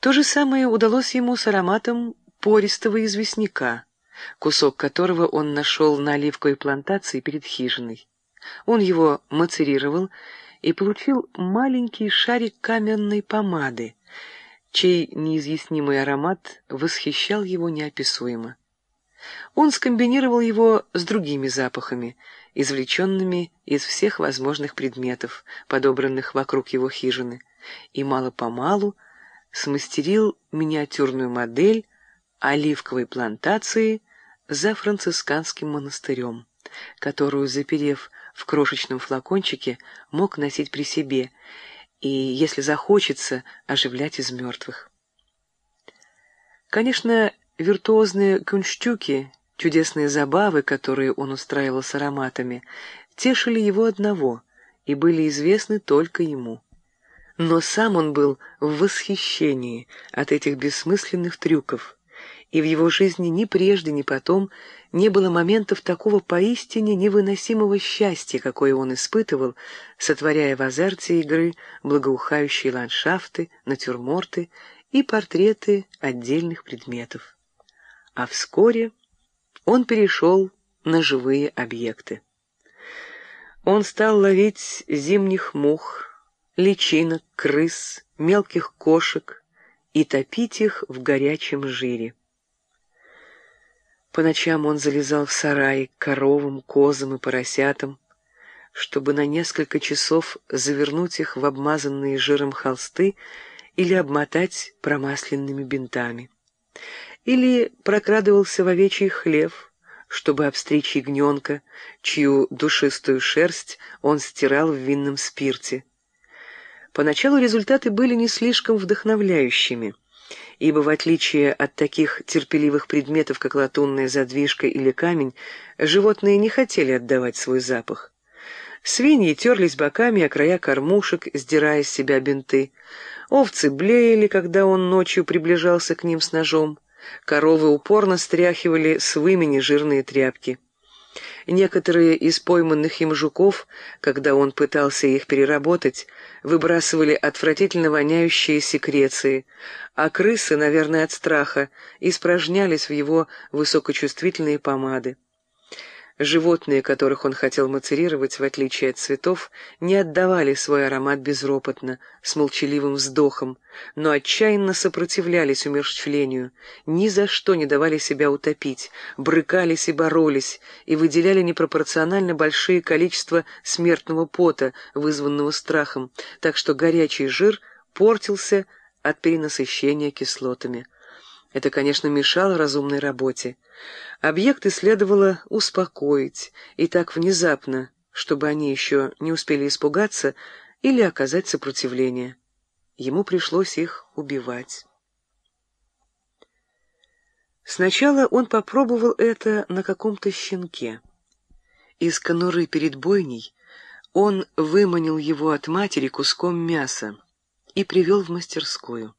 То же самое удалось ему с ароматом пористого известняка, кусок которого он нашел на оливковой плантации перед хижиной. Он его мацерировал и получил маленький шарик каменной помады, чей неизъяснимый аромат восхищал его неописуемо. Он скомбинировал его с другими запахами, извлеченными из всех возможных предметов, подобранных вокруг его хижины, и мало-помалу смастерил миниатюрную модель оливковой плантации за францисканским монастырем, которую, заперев в крошечном флакончике, мог носить при себе и, если захочется, оживлять из мертвых. Конечно, виртуозные кунштюки, чудесные забавы, которые он устраивал с ароматами, тешили его одного и были известны только ему. Но сам он был в восхищении от этих бессмысленных трюков, и в его жизни ни прежде, ни потом не было моментов такого поистине невыносимого счастья, какое он испытывал, сотворяя в азарте игры благоухающие ландшафты, натюрморты и портреты отдельных предметов. А вскоре он перешел на живые объекты. Он стал ловить зимних мух, личинок, крыс, мелких кошек и топить их в горячем жире. По ночам он залезал в сараи к коровам, козам и поросятам, чтобы на несколько часов завернуть их в обмазанные жиром холсты или обмотать промасленными бинтами. Или прокрадывался в овечий хлев, чтобы обстричь ягненка, чью душистую шерсть он стирал в винном спирте. Поначалу результаты были не слишком вдохновляющими, ибо в отличие от таких терпеливых предметов, как латунная задвижка или камень, животные не хотели отдавать свой запах. Свиньи терлись боками о края кормушек, сдирая с себя бинты. Овцы блеяли, когда он ночью приближался к ним с ножом. Коровы упорно стряхивали с вымени жирные тряпки. Некоторые из пойманных им жуков, когда он пытался их переработать, выбрасывали отвратительно воняющие секреции, а крысы, наверное, от страха, испражнялись в его высокочувствительные помады. Животные, которых он хотел мацерировать, в отличие от цветов, не отдавали свой аромат безропотно, с молчаливым вздохом, но отчаянно сопротивлялись умерщвлению, ни за что не давали себя утопить, брыкались и боролись, и выделяли непропорционально большие количества смертного пота, вызванного страхом, так что горячий жир портился от перенасыщения кислотами. Это, конечно, мешало разумной работе. Объекты следовало успокоить, и так внезапно, чтобы они еще не успели испугаться или оказать сопротивление. Ему пришлось их убивать. Сначала он попробовал это на каком-то щенке. Из конуры перед бойней он выманил его от матери куском мяса и привел в мастерскую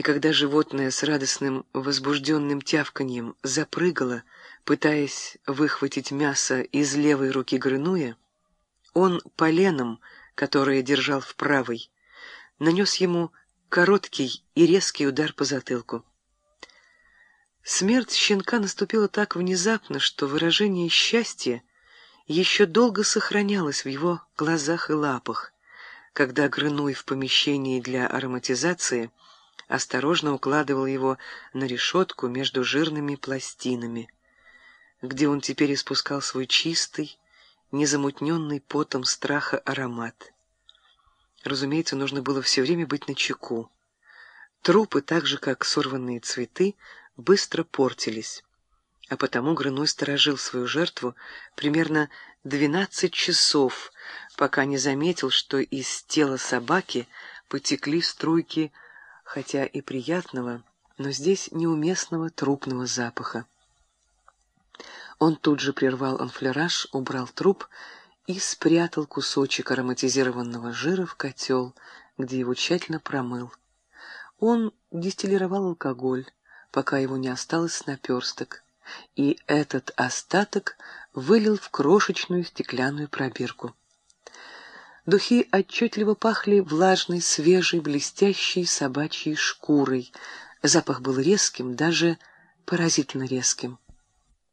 и когда животное с радостным возбужденным тявканьем запрыгало, пытаясь выхватить мясо из левой руки Грынуя, он поленом, которое держал в правой, нанес ему короткий и резкий удар по затылку. Смерть щенка наступила так внезапно, что выражение счастья еще долго сохранялось в его глазах и лапах, когда Грынуй в помещении для ароматизации — осторожно укладывал его на решетку между жирными пластинами, где он теперь испускал свой чистый, незамутненный потом страха аромат. Разумеется, нужно было все время быть начеку. Трупы, так же как сорванные цветы, быстро портились, а потому Грыной сторожил свою жертву примерно двенадцать часов, пока не заметил, что из тела собаки потекли струйки хотя и приятного, но здесь неуместного трупного запаха. Он тут же прервал анфлераж, убрал труп и спрятал кусочек ароматизированного жира в котел, где его тщательно промыл. Он дистиллировал алкоголь, пока его не осталось наперсток, и этот остаток вылил в крошечную стеклянную пробирку. Духи отчетливо пахли влажной, свежей, блестящей собачьей шкурой. Запах был резким, даже поразительно резким.